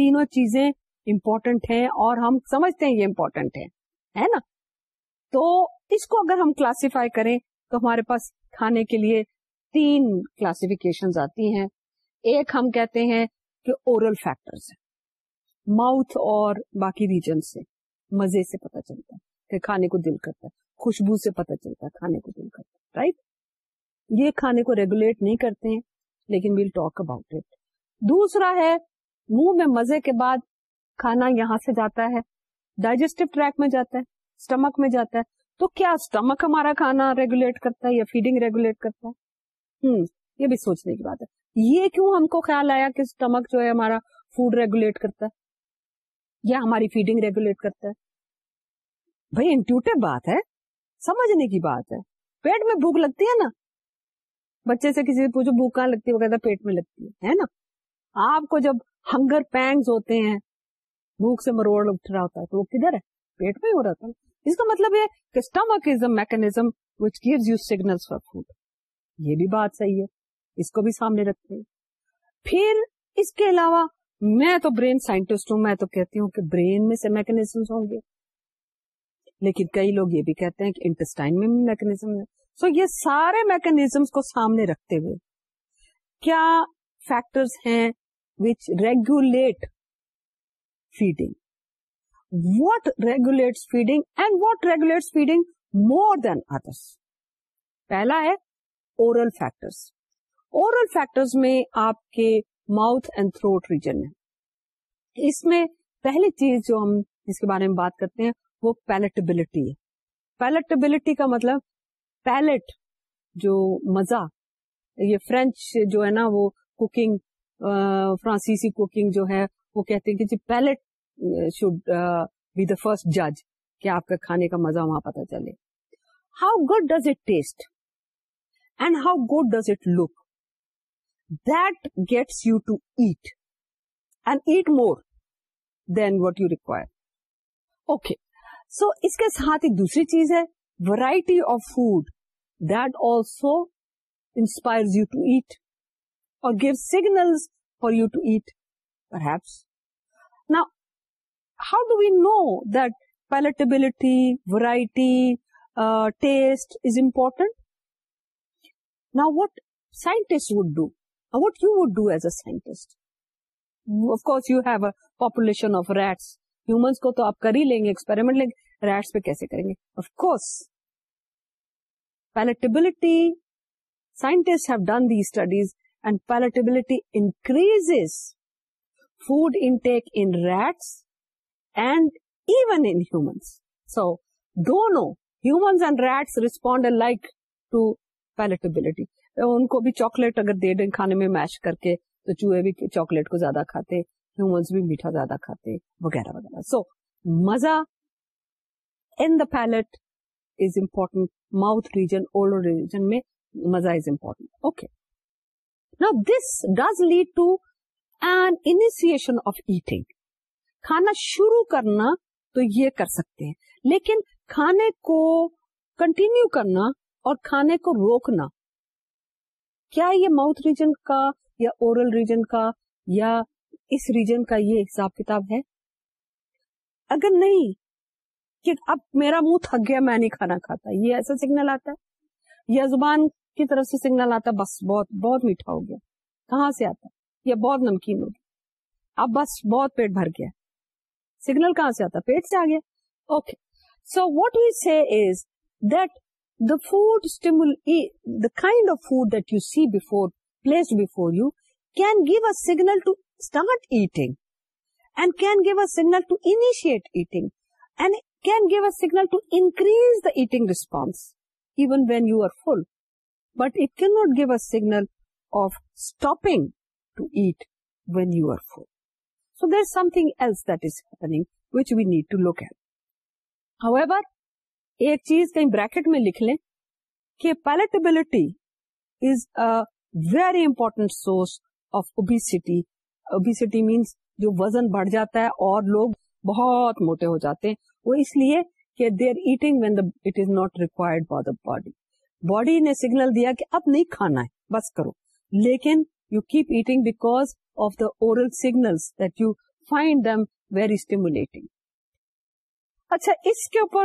تینوں چیزیں امپورٹینٹ ہیں اور ہم سمجھتے ہیں یہ امپورٹینٹ ہے تو اس کو اگر ہم کلاسیفائی کریں تو ہمارے پاس کھانے کے لیے تین کلاسفکیشن آتی ہیں ایک ہم کہتے ہیں کہ اورل فیکٹرز ماؤتھ اور باقی ریجن سے مزے سے پتا چلتا ہے کہ کھانے کو دل کرتا ہے خوشبو سے پتا چلتا ہے کھانے کو دل کرتا ہے رائٹ right? یہ کھانے کو ریگولیٹ نہیں کرتے ہیں لیکن ویل ٹاک اباؤٹ اٹ دوسرا ہے منہ میں مزے کے بعد کھانا یہاں سے جاتا ہے ٹریک میں جاتا ہے اسٹمک میں جاتا ہے تو کیا اسٹمک ہمارا کھانا ریگولیٹ کرتا ہے یا فیڈنگ ریگولیٹ کرتا ہے ہوں یہ بھی سوچنے کی بات ہے یہ کیوں ہم کو خیال آیا کہ اسٹمک جو ہے ہمارا فوڈ ریگولیٹ کرتا ہے یا ہماری فیڈنگ ریگولیٹ کرتا ہے بھائی انٹیوٹیو بات ہے سمجھنے کی بات ہے پیٹ میں بھوک لگتی ہے نا بچے سے کسی سے پوچھو بھوک کہاں لگتی ہے پیٹ میں لگتی ہے نا آپ کو جب ہنگر پینگز ہوتے ہیں بھوک سے مروڑ اٹھ رہا ہوتا ہے تو وہ کدھر ہے پیٹ میں ہو رہا تھا اس کا مطلب یہ بھی بات صحیح ہے اس کو بھی سامنے رکھتے ہیں پھر اس کے علاوہ میں تو برین سائنٹسٹ ہوں میں تو کہتی ہوں کہ برین میں سے میکنیزم ہوں گے لیکن کئی لوگ یہ بھی کہتے ہیں کہ انٹسٹائن میں بھی میکنیزم ہے سو یہ سارے میکنیزمس کو سامنے رکھتے ہوئے کیا فیکٹرس ہیں which regulate feeding what regulate feeding and what regulate feeding more than others پہلا ہے اورل اورل میں آپ کے ماؤتھ اینڈ تھروٹ ریجن ہے اس میں پہلی چیز جو ہم جس کے بارے میں بات کرتے ہیں وہ پیلٹیبلٹی ہے پیلٹبلٹی کا مطلب پیلٹ جو مزہ یہ فرینچ جو ہے نا وہ کوکنگ فرانسیسی کوکنگ جو ہے وہ کہتے ہیں کہ جی palate should be the first جج کہ آپ کا کھانے کا مزہ وہاں پتا چلے how good does it taste and how good does it look that gets you to eat and eat more than what you require okay so اس کے ساتھ ایک دوسری چیز ہے ورائٹی آف فوڈ گ signal for you to eat perhaps نا how do you know palatability وائٹی is important نا what scientist would do what you would do as a scientist of course you have population of rats humans کو تو آپ کر ہی لیں گے ایکسپیرمنٹ لیں گے ریٹس پہ کیسے کریں گے of course palatability scientist palatability increase food no humans and rats respond alike to palatability ان کو بھی چاکلیٹ اگر دے دیں کھانے میں میش کر کے تو چوہے بھی چاکلیٹ کو زیادہ کھاتے ہیومنس بھی میٹھا زیادہ کھاتے وغیرہ وغیرہ سو مزہ ان دا پیلٹ مزاٹینٹ اوکے کھانا شروع کرنا تو یہ کر سکتے ہیں لیکن کھانے کو کنٹینیو کرنا اور کھانے کو روکنا کیا یہ ماؤتھ ریجن کا یا اورل ریجن کا یا اس ریجن کا یہ حساب کتاب ہے اگر نہیں کہ اب میرا منہ تھک گیا میں نہیں کھانا کھاتا یہ ایسا سگنل آتا ہے یا زبان کی طرف سے سگنل آتا ہے بس بہت بہت میٹھا ہو گیا کہاں سے آتا ہے یا بہت نمکین ہو گیا اب بس بہت پیٹ بھر گیا سگنل کہاں سے آتا ہے پیٹ سے آ گیا okay so what we see is that the food stimulus the kind of food that you see before place before you can give a signal to start eating and can give a signal to initiate eating and can give signal to increase the eating response even when you are full but it can not give a signal of stopping to eat when you are full so there something else دسپنگ which we need to look up however ایک چیز کہیں بریکٹ میں لکھ لیں کہ palatability is a very important source of obesity obesity means جو وزن بڑھ جاتا ہے اور لوگ بہت موٹے ہو جاتے ہیں وہ اس لیے کہ they are eating when the it is not required for the body body نے سگنل دیا کہ اب نہیں کھانا ہے بس کرو لیکن you keep eating because of the that you find them very stimulating اچھا اس کے اوپر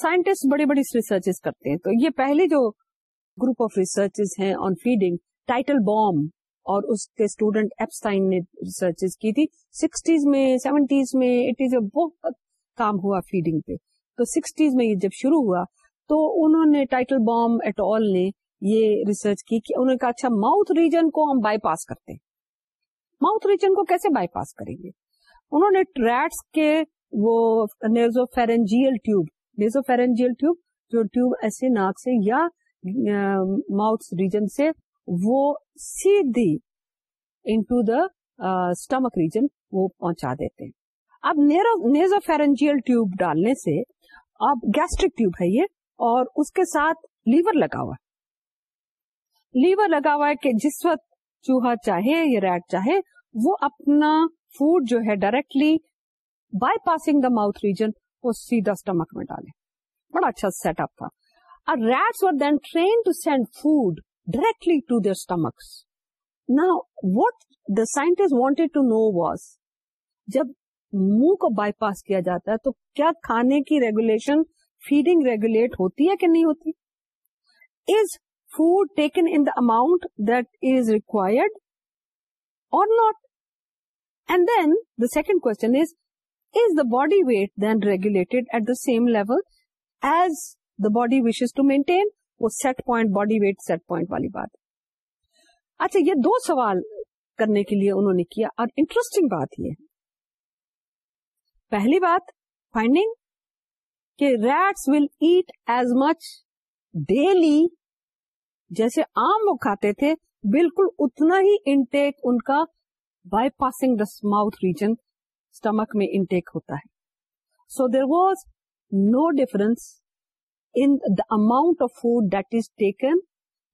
سائنٹسٹ بڑی بڑی ریسرچ کرتے ہیں تو یہ پہلے جو گروپ آف ریسرچ ہیں آن فیڈنگ ٹائٹل بام اور اس کے اسٹوڈنٹ ایپسٹائن نے ریسرچ کی تھی سکسٹیز میں سیونٹیز میں بہت کام ہوا فیڈنگ پہ تو سکسٹیز میں یہ جب شروع ہوا تو انہوں نے ٹائٹل بام ایٹ آل نے یہ ریسرچ کی کہ انہوں نے کہا اچھا ماؤتھ ریجن کو ہم بائی پاس کرتے ماؤتھ ریجن کو کیسے بائی پاس کریں گے انہوں نے ٹریٹس کے وہ nasopharyngeal tube nasopharyngeal tube جو ٹیوب ایسے ناک سے یا ماؤتھ ریجن سے وہ سیدھی انٹو دا اسٹمک ریجن وہ پہنچا دیتے ہیں اب نیزو فیرنجیل ٹیوب ڈالنے سے اب گیسٹرک ٹیوب ہے یہ اور اس کے ساتھ لیور لگا ہوا ہے لیور لگا ہوا ہے کہ جس وقت چوہا چاہے یا ریٹ چاہے وہ اپنا فوڈ جو ہے directly bypassing the mouth region وہ سیدھا اسٹمک میں ڈالے بڑا اچھا سیٹ اپ تھا ریٹس اور then train to send food directly to their stomachs نا what the scientist is wanted to know was جب منہ کو بائی پاس کیا جاتا ہے تو کیا کھانے کی ریگولیشن فیڈنگ ریگولیٹ ہوتی ہے کہ نہیں ہوتی is food taken in the amount that is required اور not and then the second question is is the body weight then regulated at the same level as the body wishes to maintain وہ set point body weight set point والی بات اچھا یہ دو سوال کرنے کے لیے انہوں نے کیا اور انٹرسٹنگ بات یہ پہلی بات فائنڈنگ کہ rats will eat as much daily جیسے آم وہ کھاتے تھے بالکل اتنا ہی انٹیک ان کا bypassing the mouth region stomach میں انٹیک ہوتا ہے so there was no difference in the amount of food that is is taken, taken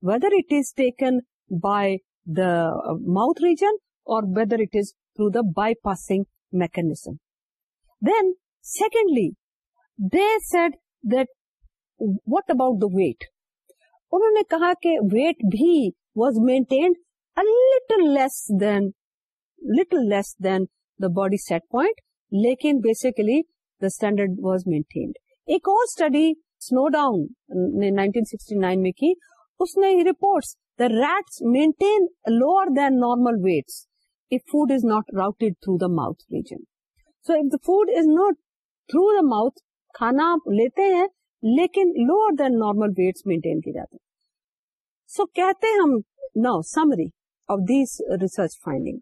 whether it by the mouth region or whether it is through the bypassing mechanism. Then, secondly, they said that what about the weight? انہوں نے کہا کہ ویٹ بھی was maintained little less than little less than the body set point لیکن basically the standard was maintained ایک اور اسٹڈی ڈاؤن نے 1969 میں کی اس نے reports the rats maintain lower than normal weights food is not routed through mouth region so if the food is not through mouth کھانا لیتے ہیں لیکن lower than normal weights maintain کیے جاتے سو کہتے ہم now summary of these research finding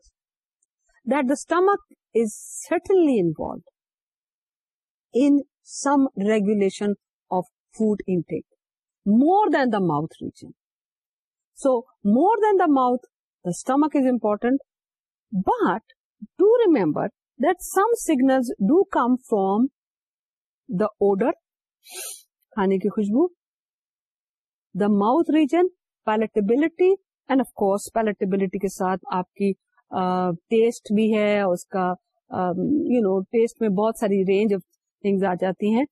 that the stomach is certainly involved in some regulation food intake more than the mouth region so more than the mouth the stomach is important but do remember them signal do come from the odour کھانے کی خوشبو the mouth region palatability and of course palatability کے ساتھ آپ کی ٹیسٹ بھی ہے اس کا یو نو ٹیسٹ میں بہت ساری رینج آف تھنگس آ جاتی ہیں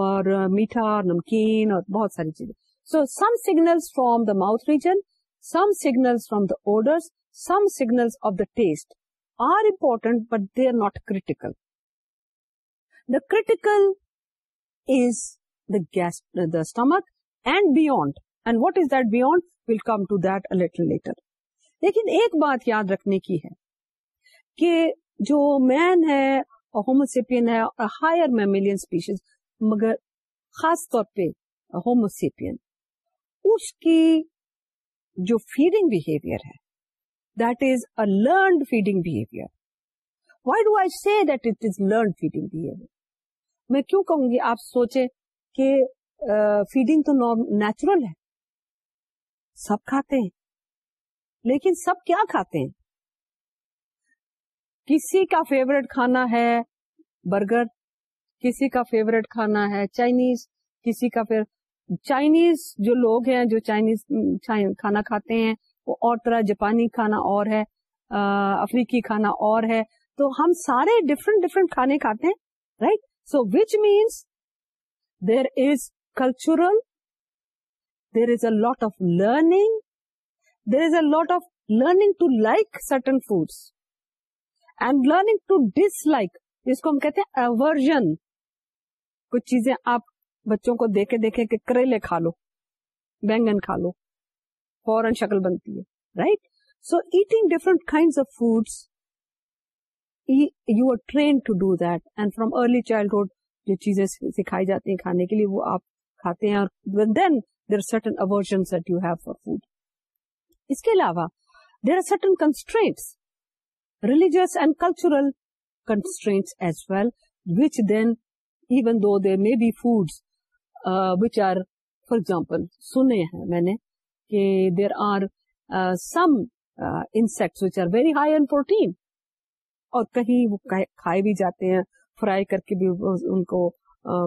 اور میٹھا اور نمکین اور بہت ساری چیزیں so some signal from the mouth region some signal from the odour some signal of the taste are important but they are not critical the critical is the gas the stomach and beyond and what is that beyond come to that little later لیکن ایک بات یاد رکھنے کی ہے کہ جو مین ہے ہوموسیپین ہے اور ہائر میملین اسپیشیز مگر خاص طور پہ ہوموسیپین اس کی جو فیڈنگ بہیویئر ہے that is a learned feeding behaviour why do I see that it is learned feeding behaviour میں کیوں کہوں گی آپ سوچے کہ فیڈنگ تو نیچرل ہے سب کھاتے ہیں لیکن سب کیا کھاتے ہیں کسی کا فیوریٹ کھانا ہے برگر کسی کا فیوریٹ کھانا ہے چائنیز کسی کا پھر چائنیز جو لوگ ہیں جو چائنیز کھانا کھاتے ہیں وہ اور طرح جاپانی کھانا اور ہے افریقی کھانا اور ہے تو ہم سارے ڈفرنٹ ڈفرنٹ کھانے کھاتے ہیں right so which means there is cultural there is a lot of learning there is a lot of learning to like certain foods and learning to dislike جس کو ہم کہتے ہیں ایورژن کچھ چیزیں آپ بچوں کو دیکھے دیکھے کہ کریلے کھا لو بینگن کھا لو فورن شکل بنتی ہے right so eating different kind of you are train to do that and from early childhood جو چیزیں سکھائی جاتی ہیں کھانے کے لیے وہ آپ کھاتے ہیں اور then there certain aversion you have for food اس کے علاوہ there are certain constraints religious and cultural constraints as well which then even though there may be foods which are for example سنے ہیں میں نے کہ there are are some insects which very high in protein اور کہیں وہ کھائے بھی جاتے ہیں فرائی کر کے بھی ان کو uh,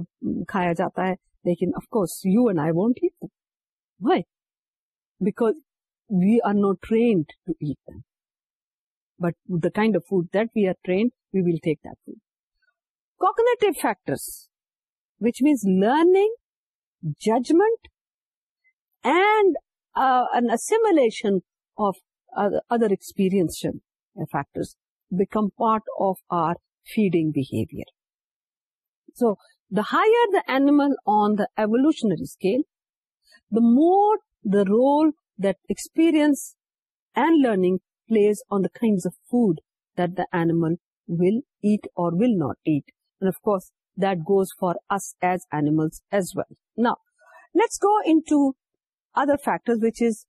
کھایا جاتا ہے لیکن course you and I want eat them why because we are not to eat them but the kind of food that we are trained we will take that food cognitive factors, which means learning, judgment, and uh, an assimilation of other experiential factors become part of our feeding behavior. So, the higher the animal on the evolutionary scale, the more the role that experience and learning plays on the kinds of food that the animal will eat or will not eat. and of course that goes for us as animals as well. Now, let's go into other factors which is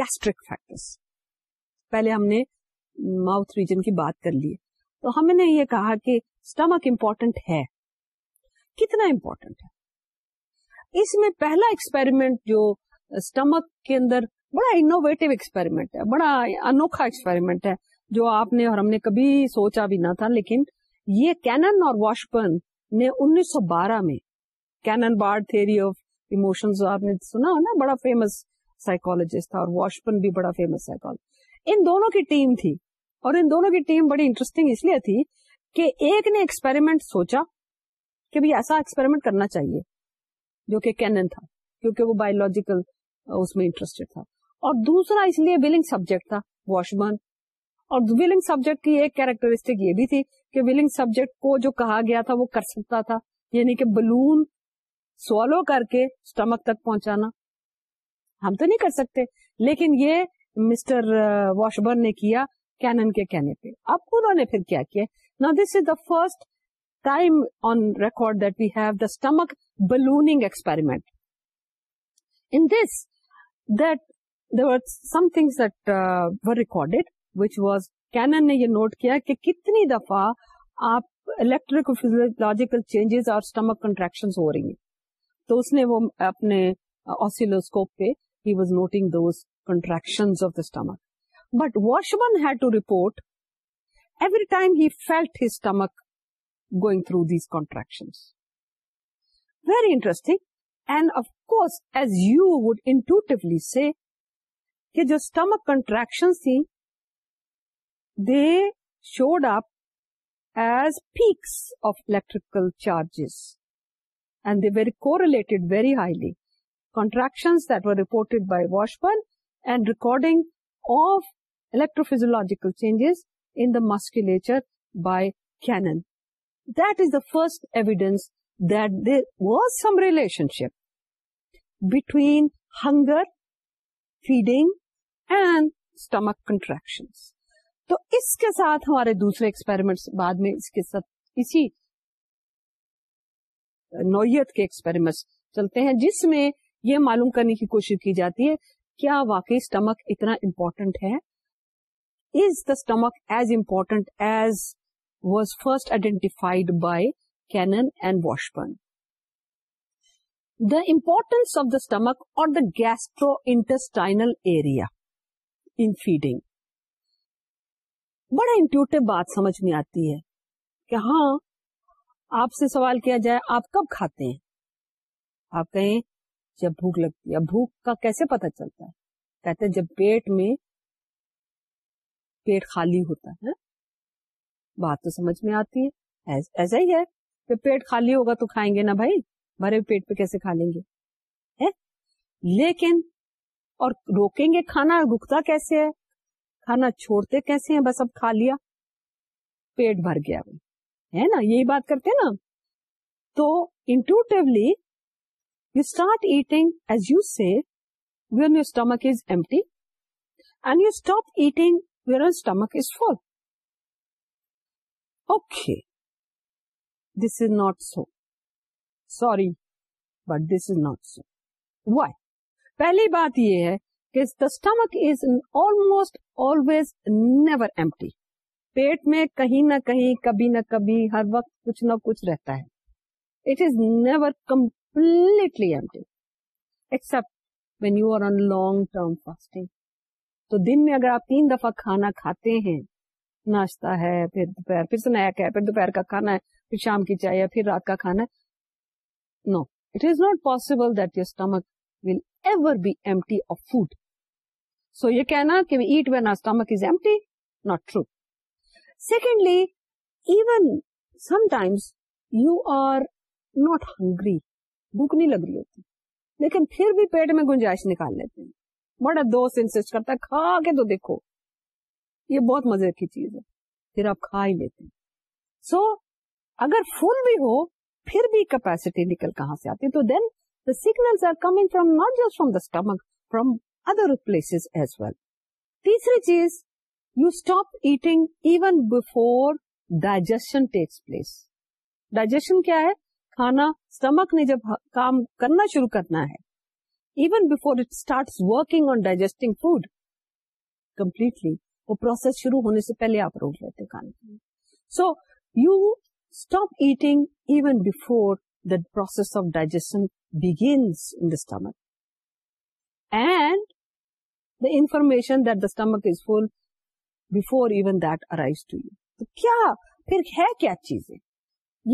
gastric factors. پہلے ہم نے ماؤتھ ریجن کی بات کر لی تو ہم نے یہ کہا کہ اسٹمک امپورٹنٹ ہے کتنا امپورٹنٹ ہے اس میں پہلا ایکسپیریمنٹ جو اسٹمک کے اندر بڑا انوویٹو ایکسپیریمنٹ ہے بڑا انوکھا ایکسپیریمنٹ ہے جو آپ نے اور ہم نے کبھی سوچا بھی نہ تھا لیکن یہ کینن اور واشپن نے انیس سو بارہ میں کینن بارڈ تھری آف آپ نے سنا ہو نا بڑا فیمس سائیکولوجسٹ تھا اور واشپن بھی بڑا فیمس سائیکولوجسٹ ان دونوں کی ٹیم تھی اور ان دونوں کی ٹیم بڑی انٹرسٹنگ اس لیے تھی کہ ایک نے ایکسپیریمنٹ سوچا کہ بھی ایسا ایکسپیریمنٹ کرنا چاہیے جو کہ کینن تھا کیونکہ وہ بایولوجیکل اس میں انٹرسٹڈ تھا اور دوسرا اس لیے ولنگ سبجیکٹ تھا واشبن اور ولنگ سبجیکٹ کی ایک کیریکٹرسٹک یہ بھی تھی ولنگ سبجیکٹ کو جو کہا گیا تھا وہ کر سکتا تھا یعنی کہ بلون سوالو کر کے اسٹمک تک پہنچانا ہم تو نہیں کر سکتے لیکن یہ مسٹر واشبر نے کیا کینن کے کہنے پہ اب انہوں نے پھر کیا کیا نا this is the first time on record that we have the stomach blowing experiment that something there recorded which was Cannon نے یہ نوٹ کیا کہ کتنی دفعہ آپ الیکٹرک فیزولوجیکل چینجز اور اسٹمک کنٹریکشن ہو رہی ہیں تو اس نے وہ اپنے آسیلوسکوپ پہ ہی was noting those contraction of the stomach but Washburn had to report every time he felt he going through these contraction very interesting and of course as you would intuitively say کہ جو اسٹمک کنٹریکشن تھیں they showed up as peaks of electrical charges, and they were correlated very highly. Contractions that were reported by Washburn and recording of electrophysiological changes in the musculature by Cannon. That is the first evidence that there was some relationship between hunger, feeding, and stomach contractions. تو اس کے ساتھ ہمارے دوسرے ایکسپیریمنٹس بعد میں اس کے ساتھ اسی نوعیت کے ایکسپیریمنٹس چلتے ہیں جس میں یہ معلوم کرنے کی کوشش کی جاتی ہے کیا واقعی اسٹمک اتنا امپورٹنٹ ہے is the stomach as important as was first identified by Cannon and Washburn the importance of the stomach اور the gastrointestinal area in feeding بڑا انٹیوٹیو بات سمجھ میں آتی ہے کہ ہاں آپ سے سوال کیا جائے آپ کب کھاتے ہیں آپ کہیں جب بھوک لگتی ہے بھوک کا کیسے چلتا ہے کہتے جب پیٹ پیٹ میں خالی ہوتا ہے بات تو سمجھ میں آتی ہے ایسا ہی ہے کہ پیٹ خالی ہوگا تو کھائیں گے نا بھائی بھرے پیٹ پہ کیسے کھا لیں گے لیکن اور روکیں گے کھانا رکتا کیسے ہے کھانا چھوڑتے کیسے ہیں بس اب کھا لیا پیٹ بھر گیا ہے نا یہی بات کرتے نا تو intuitively you start eating as you see where you stomach is empty and you stop eating where stomach is full okay this is not so sorry but this is not so why پہلی بات یہ ہے the stomach is almost always never empty پیٹ میں کہیں نہ کہیں کبھی نہ کبھی ہر وقت کچھ نہ کچھ رہتا ہے it is never completely empty except when you are on long term fasting تو دن میں اگر آپ تین دفعہ کھانا کھاتے ہیں ناشتہ ہے پھر دوپہر پھر سنیک کیا ہے پھر دوپہر کا کھانا ہے پھر شام کی چائے ہے پھر رات کا کھانا ہے no it is not possible that your stomach will ever be empty of food so یہ کہنا کہ we eat when are stomach is empty not true secondly even sometimes you are not hungry بھوک نہیں لگ رہی ہوتی لیکن پھر بھی پیٹ میں گنجائش نکال لیتے ہیں بڑا دوست انسٹ کرتا ہے کھا کے تو دیکھو یہ بہت مزے کی چیز ہے پھر آپ کھا ہی لیتے ہیں سو so, اگر فل بھی ہو پھر بھی کیپیسٹی نکل کہاں سے آتی تو then the signal are coming from not just from the stomach from other places as well تیسری چیز you stop eating even before digestion takes place digestion کیا ہے کھانا اسٹمک نے جب کام کرنا شروع کرنا ہے even before it start working on digesting food completely وہ پروسیس شروع ہونے سے پہلے آپ روک لیتے کھانے so you stop eating even before the process of digestion begins in the stomach and information that the stomach is full before even that arrive to you تو کیا پھر ہے کیا چیزیں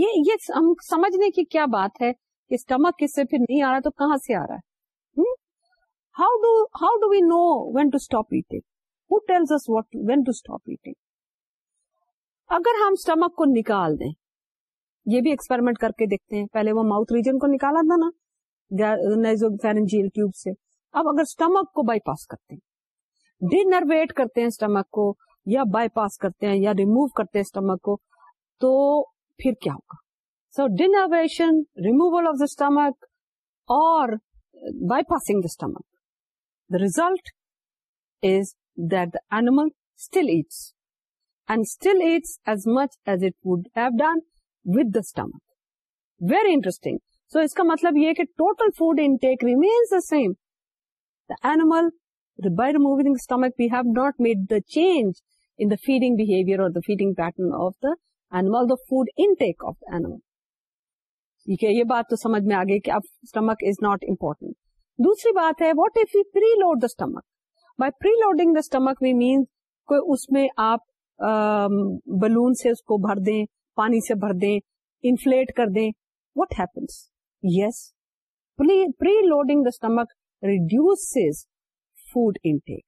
یہ سمجھنے کی کیا بات ہے تو کہاں سے آ رہا ہے نکال دیں یہ بھی ایکسپیرمنٹ کر کے دیکھتے ہیں پہلے وہ ماؤتھ ریجن کو نکالا تھا فیرنجیل ٹیوب سے اب اگر اسٹمک کو بائی پاس کرتے ہیں ڈینرویٹ کرتے ہیں اسٹمک کو یا بائی پاس کرتے ہیں یا ریموو کرتے ہیں اسٹمک کو تو پھر کیا ہوگا so denervation removal of the stomach اور bypassing the stomach the result is that the animal still eats and still eats as much as it would have done with the stomach very interesting so اس کا مطلب یہ کہ total food intake remains the same animal by remove stomach we have not made the change feeding pattern of the the fun take of the یہ بات تو سمجھ میں آ گئی کہ اب اسٹمک از ناٹ امپورٹینٹ دوسری بات ہے what if you preload the stomach by preloading the stomach we mean کو اس میں آپ بلون سے اس کو بھر دیں پانی سے بھر دیں انفلیٹ کر دیں what happens yes preloading the stomach reduce food intake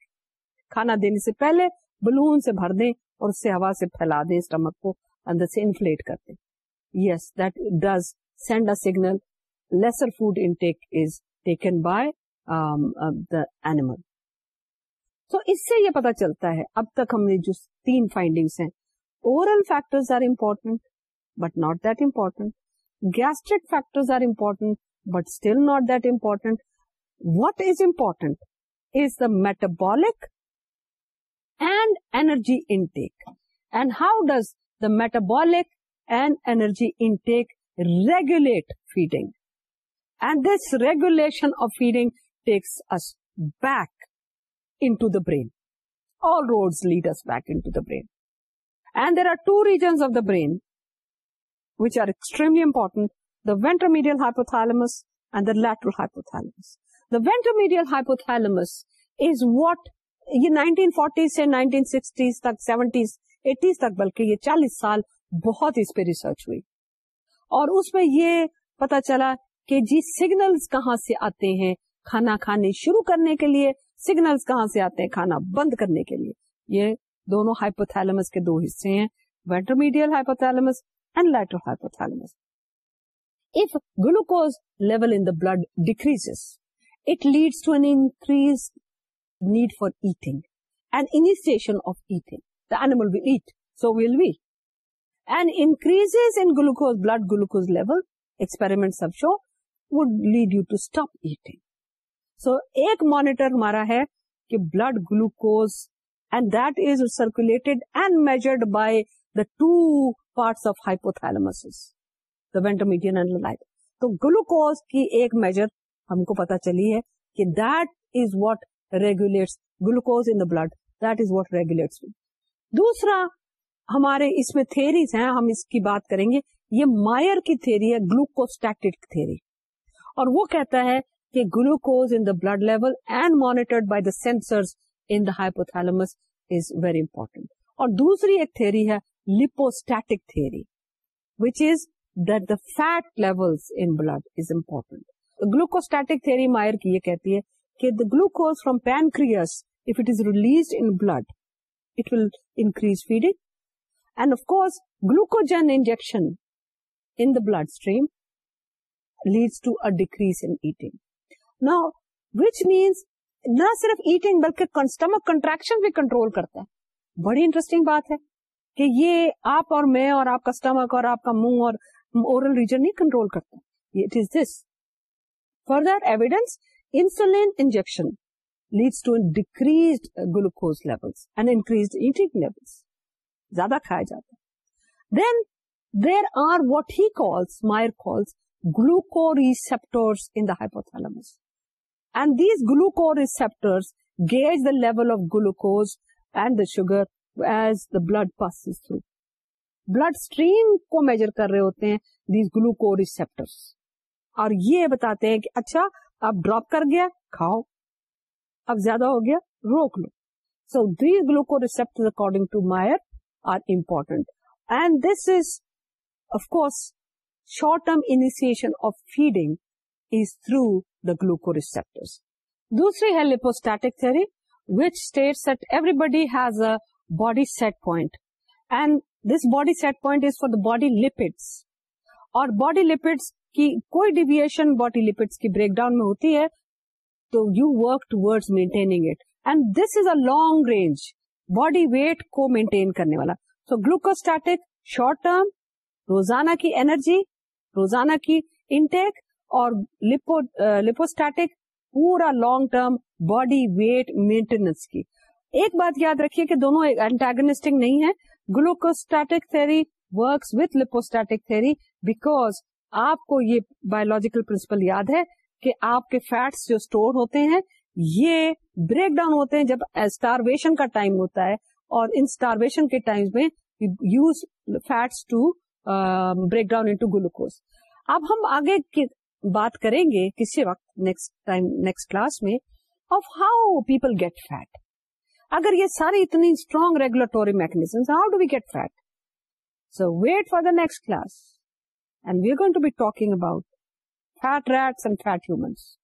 کھانا دینے سے پہلے بلون سے بھر دیں اور اس سے ہوا سے پھیلا دیں اسٹمک کو اندر سے انفلیٹ کر دیں yes that does send a signal lesser food intake is taken by the animal so اس سے یہ پتا چلتا ہے اب تک ہم نے جو تین فائنڈنگس ہیں factors are important but not that important gastric factors are important but still not that important what is important is the metabolic and energy intake. And how does the metabolic and energy intake regulate feeding? And this regulation of feeding takes us back into the brain. All roads lead us back into the brain. And there are two regions of the brain which are extremely important, the ventromedial hypothalamus and the lateral hypothalamus. Ventromedial hypothalamus is what یہ 1940 سے نائنٹین تک 70s 80s تک بلکہ یہ 40 سال بہت اس پہ ریسرچ ہوئی اور اس میں یہ پتا چلا کہ جی سگنلز کہاں سے آتے ہیں کھانا کھانے شروع کرنے کے لیے سگنلز کہاں سے آتے ہیں کھانا بند کرنے کے لیے یہ دونوں ہائپوتھلمس کے دو حصے ہیں ventromedial hypothalamus and lateral if glucose level in blood decrease ایک مونیٹر ہمارا ہے کہ blood glucose and does circulate and measured by the two parts of ہائپوس ventromedial تو گلوکوز کی ایک میجر ہم کو پتا چلی ہے کہ that is what regulates glucose in blood that is what regulates دوسرا ہمارے اس میں تھیریز ہیں ہم اس کی بات کریں گے یہ مائر کی تھیری ہے گلوکوسٹیکٹ تھیری اور وہ کہتا ہے کہ glucose in blood level and monitored by the sensor in the is very important اور دوسری ایک تھیری ہے theory which is that the fat level in blood is important glucostatic theory Mayer کی یہ کہتی ہے کہ the glucose from is release in blood it will increase feeding and of course glucagon injection in the blood stream leads to a decrease in eating نا وچ مینس نہ صرف ایٹنگ بلکہ اسٹمک کنٹریکشن بھی کنٹرول کرتا ہے بڑی انٹرسٹنگ بات ہے کہ یہ آپ اور میں اور آپ کا اسٹمک اور آپ کا منہ اور اورل ریجن نہیں کنٹرول کرتا this further evidence insulin injection leads to decrease glucose level glucoreceptors and these glucoreceptor gauges the level of glucose and the sugar as the blood pass through blood stream کو میجر کر رہے ہوتے ہیں دیز گلوکو رپٹرس اور یہ بتاتے ہیں کہ اچھا اب ڈراپ کر گیا کھاؤ اب زیادہ ہو گیا روک لو so these glucoreceptor according to Mayer are important and this is of course short term inhibition of feeding is through the glucoreceptor دوسری ہے lipostatic theory which state set every a body set point and this body set point is for the body lipids اور باڈی لپڈس کوئی ڈیویشن باڈی لپڈس کی بریک ڈاؤن میں ہوتی ہے تو you work toward maintaining it and this is a long range body weight کو مینٹین کرنے والا سو گلوکوسٹاٹک شارٹ ٹرم روزانہ کی انرجی روزانہ کی انٹیک اور لپوسٹاٹک uh, پورا long term body weight maintenance کی ایک بات یاد رکھیے کہ دونوں دونوںسٹنگ نہیں ہے glucostatic theory works with lipostatic theory back آپ کو یہ بایولوجیکل پرنسپل یاد ہے کہ آپ کے فیٹس جو اسٹور ہوتے ہیں یہ بریک ڈاؤن ہوتے ہیں جب اسٹارویشن کا ٹائم ہوتا ہے اور ان اسٹارویشن کے ٹائم میں use fats to break down glucose اب ہم آگے کی بات کریں گے کسی وقت نیکسٹ کلاس میں of how people get fat اگر یہ ساری اتنی strong regulatory mechanism how do we get fat so wait for the next class And we're going to be talking about fat rats and fat humans.